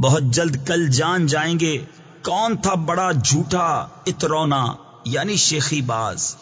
بہت جلد کل جان جائیں گے کون تھا بڑا جھوٹا اترونا یعنی شیخی باز۔